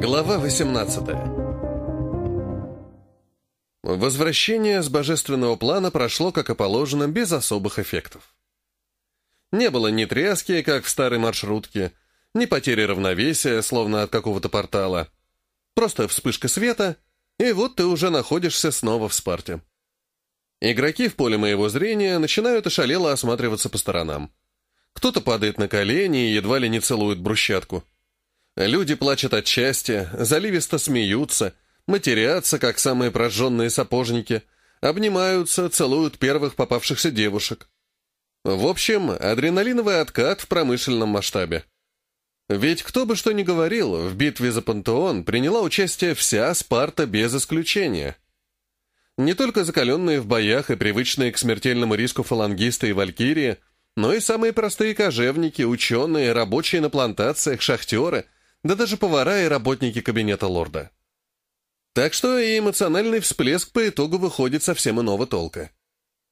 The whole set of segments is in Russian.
Глава 18 Возвращение с божественного плана прошло, как и положено, без особых эффектов. Не было ни тряски, как в старой маршрутке, ни потери равновесия, словно от какого-то портала. Просто вспышка света, и вот ты уже находишься снова в Спарте. Игроки в поле моего зрения начинают ошалело осматриваться по сторонам. Кто-то падает на колени и едва ли не целует брусчатку. Люди плачут от счастья, заливисто смеются, матерятся, как самые прожженные сапожники, обнимаются, целуют первых попавшихся девушек. В общем, адреналиновый откат в промышленном масштабе. Ведь кто бы что ни говорил, в битве за Пантеон приняла участие вся Спарта без исключения. Не только закаленные в боях и привычные к смертельному риску фалангисты и валькирии, но и самые простые кожевники, ученые, рабочие на плантациях, шахтеры – да даже повара и работники кабинета лорда. Так что и эмоциональный всплеск по итогу выходит совсем иного толка.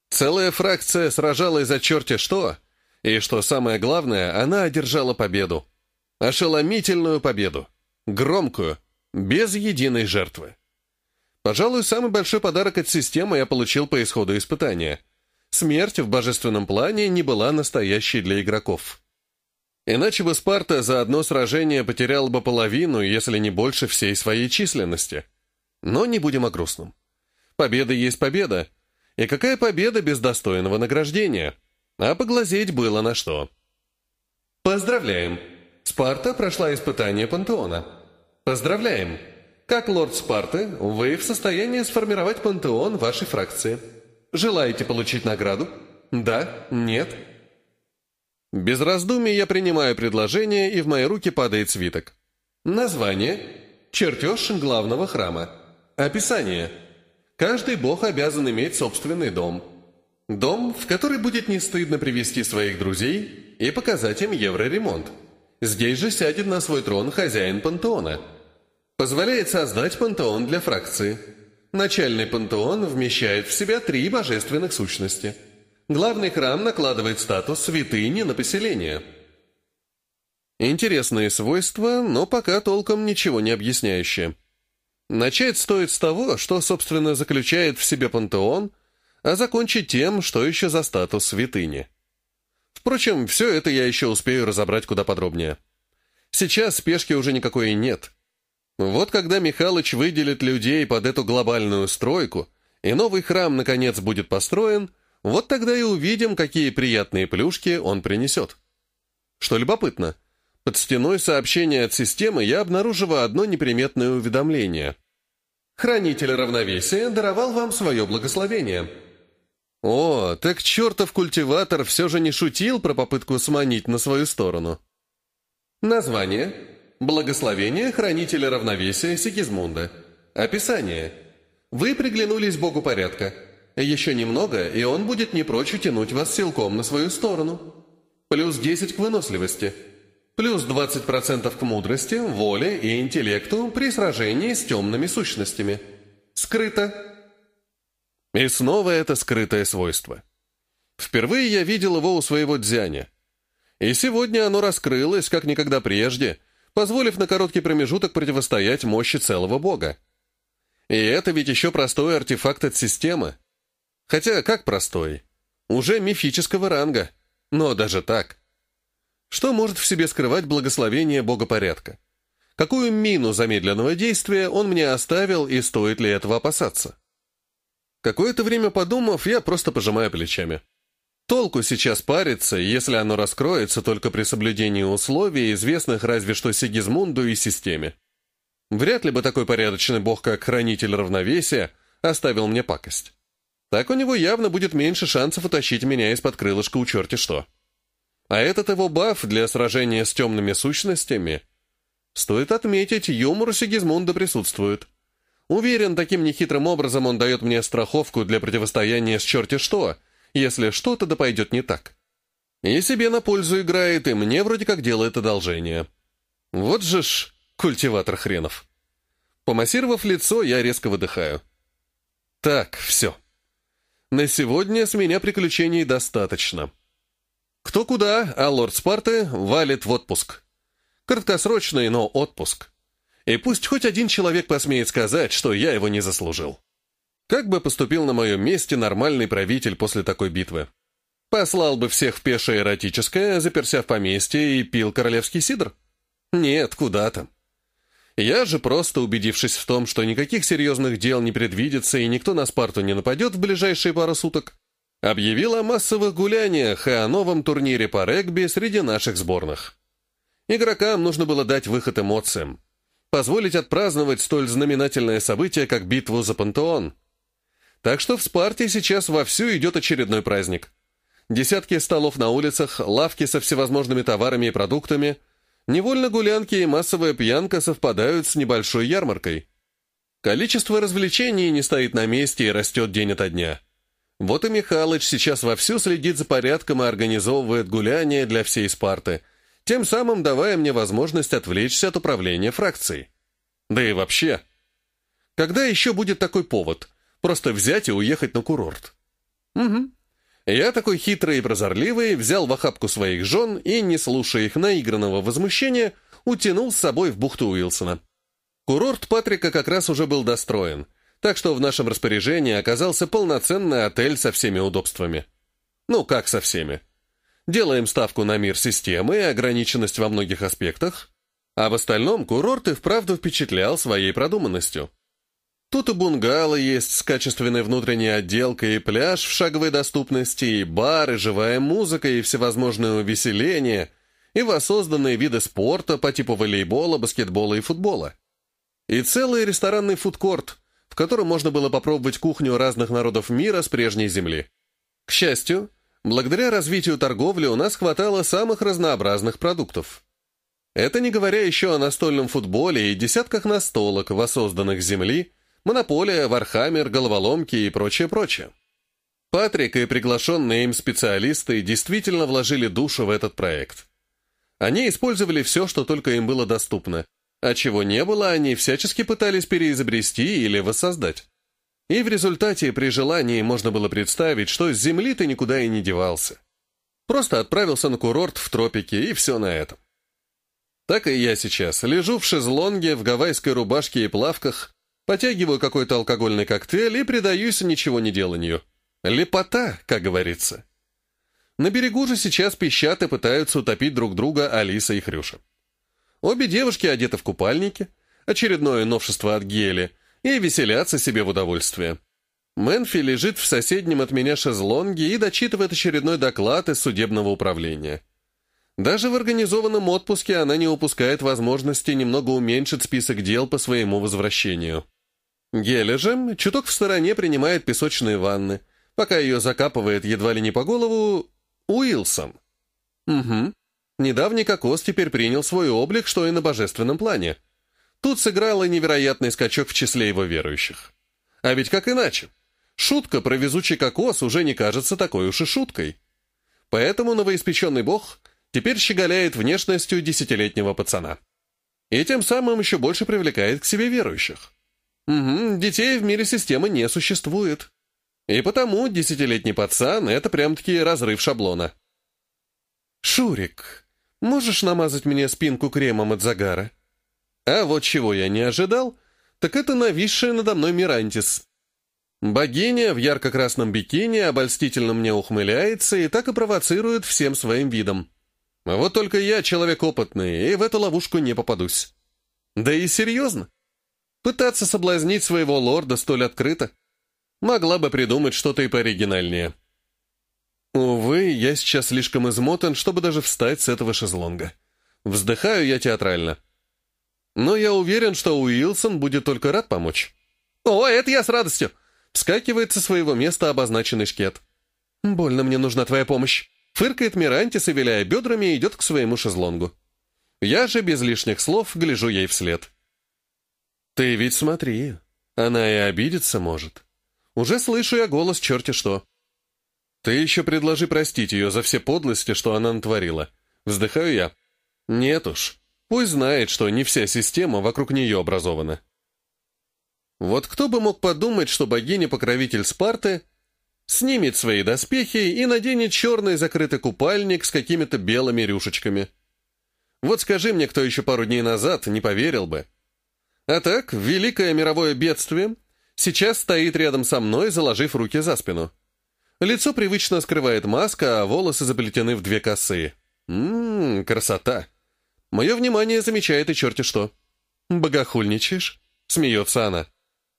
Целая фракция сражалась за черти что, и, что самое главное, она одержала победу. Ошеломительную победу. Громкую, без единой жертвы. Пожалуй, самый большой подарок от системы я получил по исходу испытания. Смерть в божественном плане не была настоящей для игроков. Иначе бы Спарта за одно сражение потеряла бы половину, если не больше всей своей численности. Но не будем о грустном. Победа есть победа. И какая победа без достойного награждения? А поглазеть было на что. Поздравляем! Спарта прошла испытание пантеона. Поздравляем! Как лорд Спарты, вы в состоянии сформировать пантеон вашей фракции. Желаете получить награду? Да? Нет? Без раздумий я принимаю предложение, и в мои руки падает свиток. Название – чертеж главного храма. Описание – каждый бог обязан иметь собственный дом. Дом, в который будет не стыдно привести своих друзей и показать им евроремонт. Здесь же сядет на свой трон хозяин пантеона. Позволяет создать пантеон для фракции. Начальный пантеон вмещает в себя три божественных сущности – Главный храм накладывает статус святыни на поселение. Интересные свойства, но пока толком ничего не объясняющие. Начать стоит с того, что, собственно, заключает в себе пантеон, а закончить тем, что еще за статус святыни. Впрочем, все это я еще успею разобрать куда подробнее. Сейчас спешки уже никакой и нет. Вот когда Михалыч выделит людей под эту глобальную стройку, и новый храм, наконец, будет построен, вот тогда и увидим, какие приятные плюшки он принесет. Что любопытно, под стеной сообщения от системы я обнаруживаю одно неприметное уведомление. «Хранитель равновесия даровал вам свое благословение». О, так чертов культиватор все же не шутил про попытку сманить на свою сторону. Название. Благословение Хранителя равновесия Сигизмунда. Описание. Вы приглянулись Богу порядка. Еще немного, и он будет не прочь утянуть вас силком на свою сторону. Плюс 10 к выносливости. Плюс 20% к мудрости, воле и интеллекту при сражении с темными сущностями. Скрыто. И снова это скрытое свойство. Впервые я видел его у своего дзяня. И сегодня оно раскрылось, как никогда прежде, позволив на короткий промежуток противостоять мощи целого бога. И это ведь еще простой артефакт от системы. Хотя как простой? Уже мифического ранга. Но даже так. Что может в себе скрывать благословение Богопорядка? Какую мину замедленного действия он мне оставил и стоит ли этого опасаться? Какое-то время подумав, я просто пожимаю плечами. Толку сейчас париться, если оно раскроется только при соблюдении условий, известных разве что Сигизмунду и системе. Вряд ли бы такой порядочный бог, как Хранитель Равновесия, оставил мне пакость. Так у него явно будет меньше шансов утащить меня из-под крылышка у черти что. А этот его баф для сражения с темными сущностями... Стоит отметить, юмор у Сигизмунда присутствует. Уверен, таким нехитрым образом он дает мне страховку для противостояния с черти что, если что-то да пойдет не так. И себе на пользу играет, и мне вроде как делает одолжение. Вот же ж культиватор хренов. Помассировав лицо, я резко выдыхаю. Так, все. На сегодня с меня приключений достаточно. Кто куда, а лорд Спарты валит в отпуск. Краткосрочный, но отпуск. И пусть хоть один человек посмеет сказать, что я его не заслужил. Как бы поступил на моем месте нормальный правитель после такой битвы? Послал бы всех в пешее эротическое, заперся в поместье и пил королевский сидр? Нет, куда там. Я же, просто убедившись в том, что никаких серьезных дел не предвидится и никто на Спарту не нападет в ближайшие пару суток, объявил о массовых гуляниях и о новом турнире по регби среди наших сборных. Игрокам нужно было дать выход эмоциям, позволить отпраздновать столь знаменательное событие, как битву за пантеон. Так что в Спарте сейчас вовсю идет очередной праздник. Десятки столов на улицах, лавки со всевозможными товарами и продуктами, невольно гулянки и массовая пьянка совпадают с небольшой ярмаркой. Количество развлечений не стоит на месте и растет день ото дня. Вот и Михалыч сейчас вовсю следит за порядком и организовывает гуляния для всей Спарты, тем самым давая мне возможность отвлечься от управления фракцией. Да и вообще. Когда еще будет такой повод? Просто взять и уехать на курорт. Угу. Я такой хитрый и прозорливый, взял в охапку своих жен и, не слушая их наигранного возмущения, утянул с собой в бухту Уилсона. Курорт Патрика как раз уже был достроен, так что в нашем распоряжении оказался полноценный отель со всеми удобствами. Ну, как со всеми? Делаем ставку на мир системы и ограниченность во многих аспектах, а в остальном курорт и вправду впечатлял своей продуманностью. Тут и бунгало есть с качественной внутренней отделкой, и пляж в шаговой доступности, и бар, и живая музыка, и всевозможные увеселения, и воссозданные виды спорта по типу волейбола, баскетбола и футбола. И целый ресторанный фудкорт, в котором можно было попробовать кухню разных народов мира с прежней земли. К счастью, Благодаря развитию торговли у нас хватало самых разнообразных продуктов. Это не говоря еще о настольном футболе и десятках настолок, воссозданных земли, монополия, вархаммер, головоломки и прочее-прочее. Патрик и приглашенные им специалисты действительно вложили душу в этот проект. Они использовали все, что только им было доступно, а чего не было, они всячески пытались переизобрести или воссоздать. И в результате при желании можно было представить, что с земли ты никуда и не девался. Просто отправился на курорт в тропике, и все на этом. Так и я сейчас. Лежу в шезлонге, в гавайской рубашке и плавках, потягиваю какой-то алкогольный коктейль и предаюсь ничего не деланию. Лепота, как говорится. На берегу же сейчас пищат и пытаются утопить друг друга Алиса и Хрюша. Обе девушки одеты в купальники, очередное новшество от Гели, и веселятся себе в удовольствие. Мэнфи лежит в соседнем от меня шезлонге и дочитывает очередной доклад из судебного управления. Даже в организованном отпуске она не упускает возможности немного уменьшить список дел по своему возвращению. Геля чуток в стороне принимает песочные ванны, пока ее закапывает едва ли не по голову Уилсон. Угу. Недавний кокос теперь принял свой облик, что и на божественном плане. Тут сыграла невероятный скачок в числе его верующих. А ведь как иначе? Шутка про везучий кокос уже не кажется такой уж и шуткой. Поэтому новоиспеченный бог теперь щеголяет внешностью десятилетнего пацана. И тем самым еще больше привлекает к себе верующих. Угу, детей в мире системы не существует. И потому десятилетний пацан — это прям-таки разрыв шаблона. «Шурик, можешь намазать мне спинку кремом от загара?» А вот чего я не ожидал, так это нависшая надо мной Мирантис. Богиня в ярко-красном бикини обольстительно мне ухмыляется и так и провоцирует всем своим видом. Вот только я человек опытный, и в эту ловушку не попадусь. Да и серьезно. Пытаться соблазнить своего лорда столь открыто. Могла бы придумать что-то и пооригинальнее. Увы, я сейчас слишком измотан, чтобы даже встать с этого шезлонга. Вздыхаю я театрально. Но я уверен, что Уилсон будет только рад помочь. «О, это я с радостью!» Вскакивает со своего места обозначенный шкет. «Больно мне нужна твоя помощь!» Фыркает Мирантис и, виляя бедрами, идет к своему шезлонгу. Я же без лишних слов гляжу ей вслед. «Ты ведь смотри, она и обидеться может. Уже слышу я голос черти что. Ты еще предложи простить ее за все подлости, что она натворила. Вздыхаю я. Нет уж, Пусть знает, что не вся система вокруг нее образована. Вот кто бы мог подумать, что богиня-покровитель Спарты снимет свои доспехи и наденет черный закрытый купальник с какими-то белыми рюшечками. Вот скажи мне, кто еще пару дней назад не поверил бы. А так, великое мировое бедствие сейчас стоит рядом со мной, заложив руки за спину. Лицо привычно скрывает маска, а волосы заплетены в две косы. Ммм, красота. Мое внимание замечает и черти что. «Богохульничаешь?» — смеется она.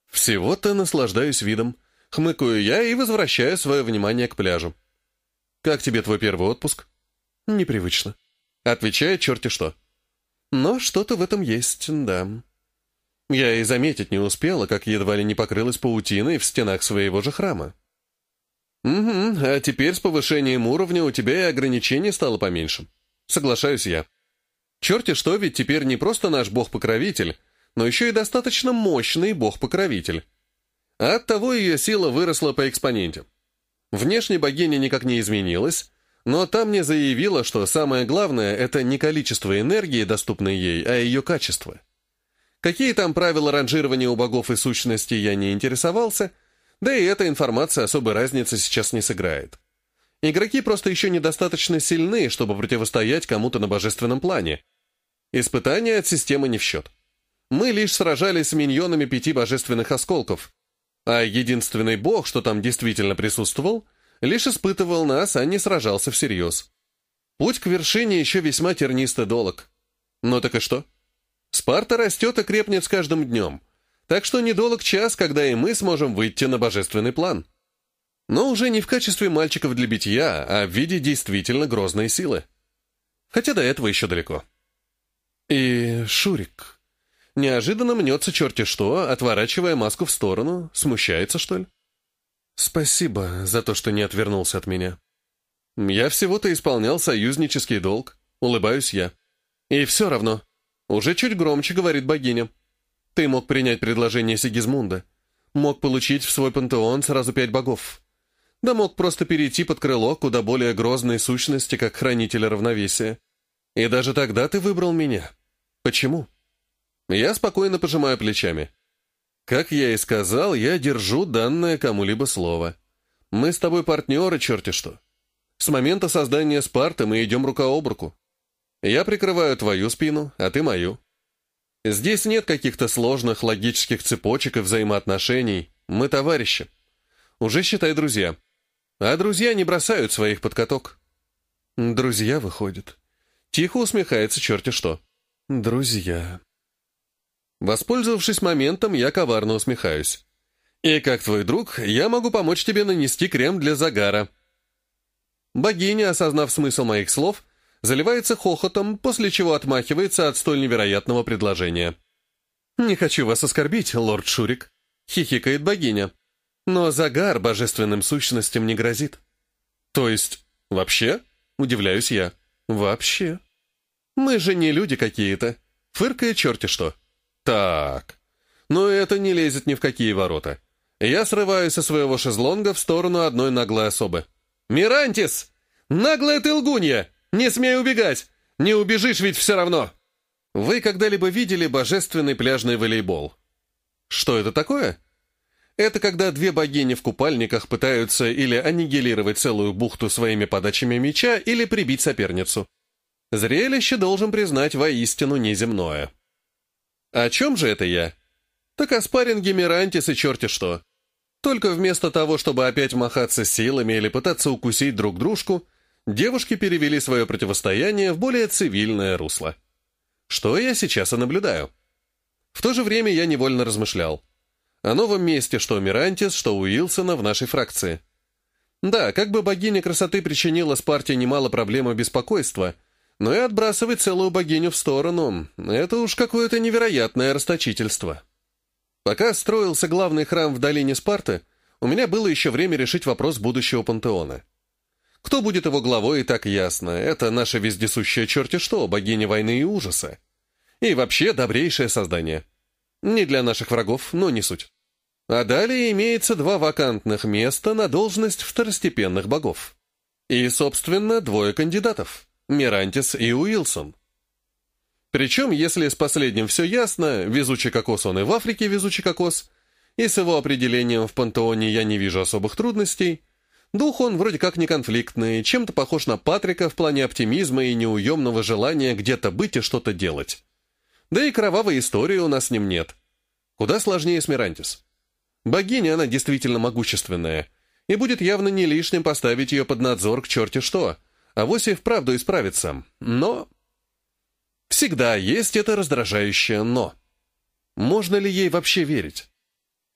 «Всего-то наслаждаюсь видом». Хмыкаю я и возвращаю свое внимание к пляжу. «Как тебе твой первый отпуск?» «Непривычно», — отвечает черти что. «Но что-то в этом есть, да». Я и заметить не успела, как едва ли не покрылась паутиной в стенах своего же храма. «Угу, а теперь с повышением уровня у тебя и ограничений стало поменьше. Соглашаюсь я. Черти что, ведь теперь не просто наш бог-покровитель, но еще и достаточно мощный бог-покровитель. А оттого ее сила выросла по экспоненте. Внешне богиня никак не изменилась, но там мне заявила, что самое главное — это не количество энергии, доступной ей, а ее качество. Какие там правила ранжирования у богов и сущностей я не интересовался, да и эта информация особой разницы сейчас не сыграет. Игроки просто еще недостаточно сильны, чтобы противостоять кому-то на божественном плане. Испытания от системы не в счет. Мы лишь сражались с миньонами пяти божественных осколков, а единственный бог, что там действительно присутствовал, лишь испытывал нас, а не сражался всерьез. Путь к вершине еще весьма тернистый долог. Ну так и что? Спарта растет и крепнет с каждым днем, так что недолг час, когда и мы сможем выйти на божественный план. Но уже не в качестве мальчиков для битья, а в виде действительно грозной силы. Хотя до этого еще далеко. И Шурик. Неожиданно мнется черти что, отворачивая маску в сторону. Смущается, что ли? Спасибо за то, что не отвернулся от меня. Я всего-то исполнял союзнический долг. Улыбаюсь я. И все равно. Уже чуть громче говорит богиня. Ты мог принять предложение Сигизмунда. Мог получить в свой пантеон сразу пять богов. Да мог просто перейти под крыло куда более грозной сущности, как хранителя равновесия. И даже тогда ты выбрал меня. Почему? Я спокойно пожимаю плечами. Как я и сказал, я держу данное кому-либо слово. Мы с тобой партнеры, черти что. С момента создания Спарты мы идем рука об руку. Я прикрываю твою спину, а ты мою. Здесь нет каких-то сложных логических цепочек и взаимоотношений. Мы товарищи. Уже считай друзья. А друзья не бросают своих под каток. Друзья выходят. Тихо усмехается черти что. Друзья. Воспользовавшись моментом, я коварно усмехаюсь. И как твой друг, я могу помочь тебе нанести крем для загара. Богиня, осознав смысл моих слов, заливается хохотом, после чего отмахивается от столь невероятного предложения. «Не хочу вас оскорбить, лорд Шурик», — хихикает богиня. «Но загар божественным сущностям не грозит». «То есть, вообще?» — удивляюсь я. «Вообще?» «Мы же не люди какие-то», — фыркает черти что. Так. Но это не лезет ни в какие ворота. Я срываюсь со своего шезлонга в сторону одной наглой особы. «Мирантис! Наглая ты лгунья! Не смей убегать! Не убежишь ведь все равно!» Вы когда-либо видели божественный пляжный волейбол? Что это такое? Это когда две богини в купальниках пытаются или аннигилировать целую бухту своими подачами мяча, или прибить соперницу. Зрелище, должен признать, воистину неземное. О чем же это я? Так о спарринге Мирантис и черти что. Только вместо того, чтобы опять махаться силами или пытаться укусить друг дружку, девушки перевели свое противостояние в более цивильное русло. Что я сейчас и наблюдаю. В то же время я невольно размышлял. О новом месте что Мирантис, что Уилсона в нашей фракции. Да, как бы богиня красоты причинила Спарте немало проблем и беспокойства — но и отбрасывать целую богиню в сторону — это уж какое-то невероятное расточительство. Пока строился главный храм в долине Спарты, у меня было еще время решить вопрос будущего пантеона. Кто будет его главой, и так ясно. Это наша вездесущая черти что, богиня войны и ужаса. И вообще добрейшее создание. Не для наших врагов, но не суть. А далее имеется два вакантных места на должность второстепенных богов. И, собственно, двое кандидатов. Мирантис и Уилсон. Причем, если с последним все ясно, везучий кокос он и в Африке везучий кокос, и с его определением в пантеоне я не вижу особых трудностей, дух он вроде как не конфликтный, чем-то похож на Патрика в плане оптимизма и неуемного желания где-то быть и что-то делать. Да и кровавой истории у нас с ним нет. Куда сложнее с Мирантис. Богиня она действительно могущественная, и будет явно не лишним поставить ее под надзор к черте что, а вовсе вправду исправиться. Но... Всегда есть это раздражающее «но». Можно ли ей вообще верить?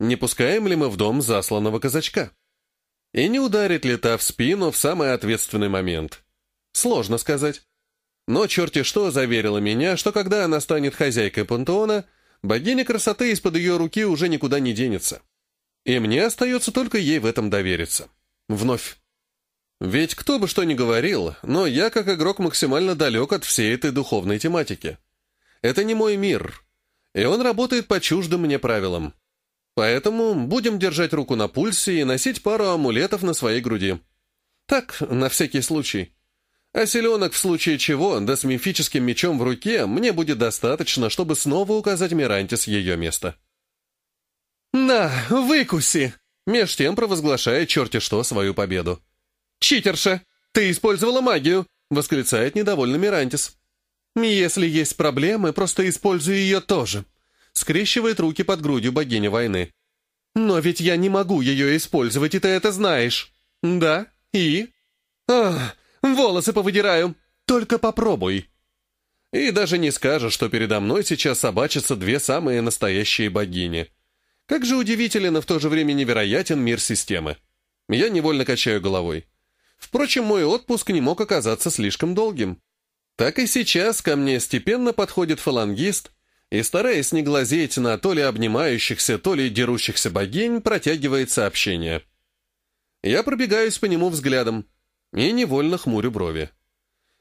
Не пускаем ли мы в дом засланного казачка? И не ударит ли та в спину в самый ответственный момент? Сложно сказать. Но черти что заверила меня, что когда она станет хозяйкой пантеона, богиня красоты из-под ее руки уже никуда не денется. И мне остается только ей в этом довериться. Вновь. Ведь кто бы что ни говорил, но я как игрок максимально далек от всей этой духовной тематики. Это не мой мир, и он работает по чуждым мне правилам. Поэтому будем держать руку на пульсе и носить пару амулетов на своей груди. Так, на всякий случай. А селенок в случае чего, да с мифическим мечом в руке, мне будет достаточно, чтобы снова указать Мирантис ее место. «На, выкуси!» Меж тем провозглашает черти что свою победу. «Читерша! Ты использовала магию!» — восклицает недовольно Мирантис. «Если есть проблемы, просто используй ее тоже», — скрещивает руки под грудью богини войны. «Но ведь я не могу ее использовать, и ты это знаешь». «Да? И?» «Ах, волосы повыдираю. Только попробуй». И даже не скажешь, что передо мной сейчас собачатся две самые настоящие богини. Как же удивителен и в то же время невероятен мир системы. Я невольно качаю головой. Впрочем, мой отпуск не мог оказаться слишком долгим. Так и сейчас ко мне степенно подходит фалангист и, стараясь не глазеть на то ли обнимающихся, то ли дерущихся богинь, протягивает сообщение. Я пробегаюсь по нему взглядом и невольно хмурю брови.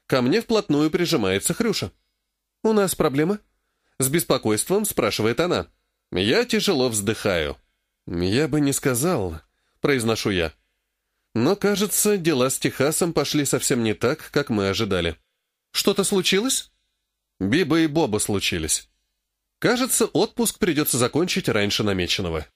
Ко мне вплотную прижимается Хрюша. «У нас проблема?» С беспокойством спрашивает она. Я тяжело вздыхаю. «Я бы не сказал», — произношу я. Но, кажется, дела с Техасом пошли совсем не так, как мы ожидали. Что-то случилось? Биба и Боба случились. Кажется, отпуск придется закончить раньше намеченного.